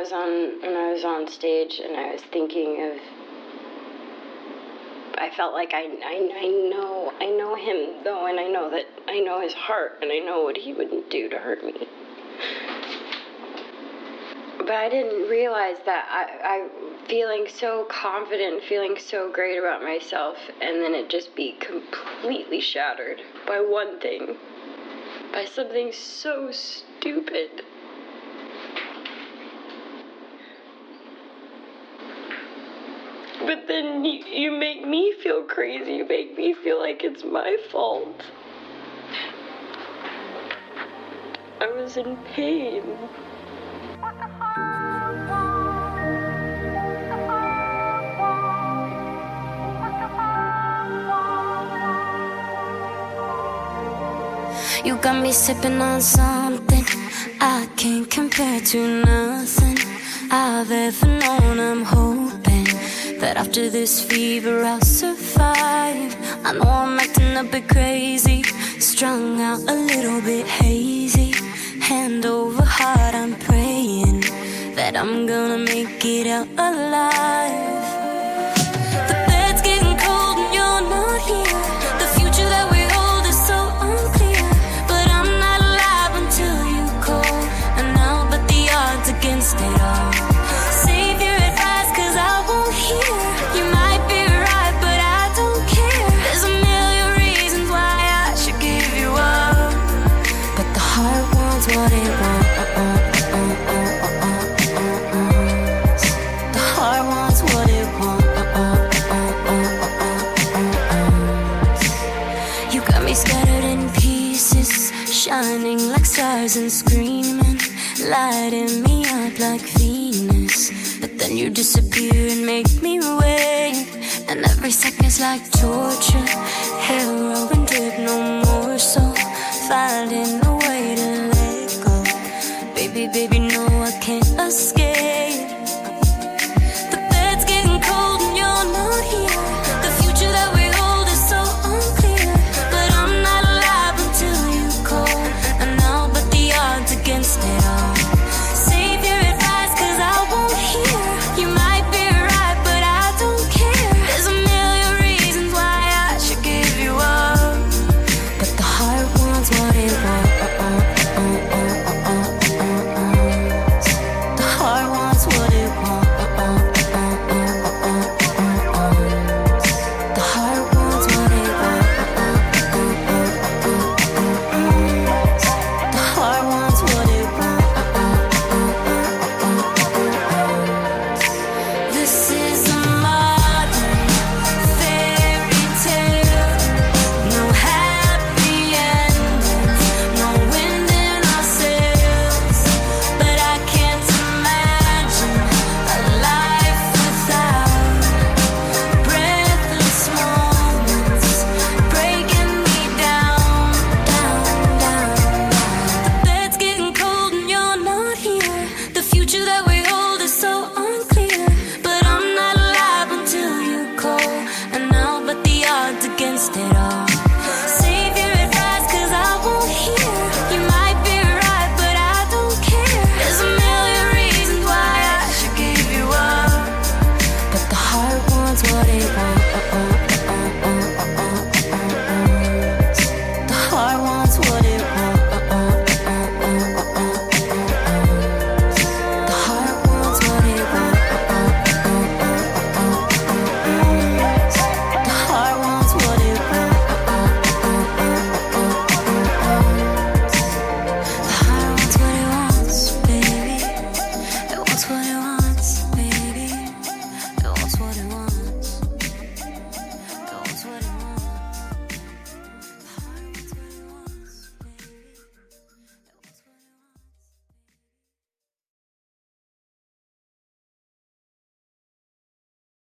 Was on when I was on stage and I was thinking of I felt like I, I, I know I know him though and I know that I know his heart and I know what he wouldn't do to hurt me. But I didn't realize that I, I feeling so confident, feeling so great about myself, and then it just be completely shattered by one thing, by something so stupid. But then you, make me feel crazy. You make me feel like it's my fault. I was in pain. You got me sipping on something I can't compare to nothing I've ever known. I'm hoping that after this fever I'll survive. I know I'm acting a bit crazy, strung out a little bit hazy. Hand over heart, I'm praying that I'm gonna make it out alive. What it wants. The heart wants what it wants. You got me scattered in pieces, shining like stars and screaming, lighting me up like Venus. But then you disappear and make me wait, and every second's like torture.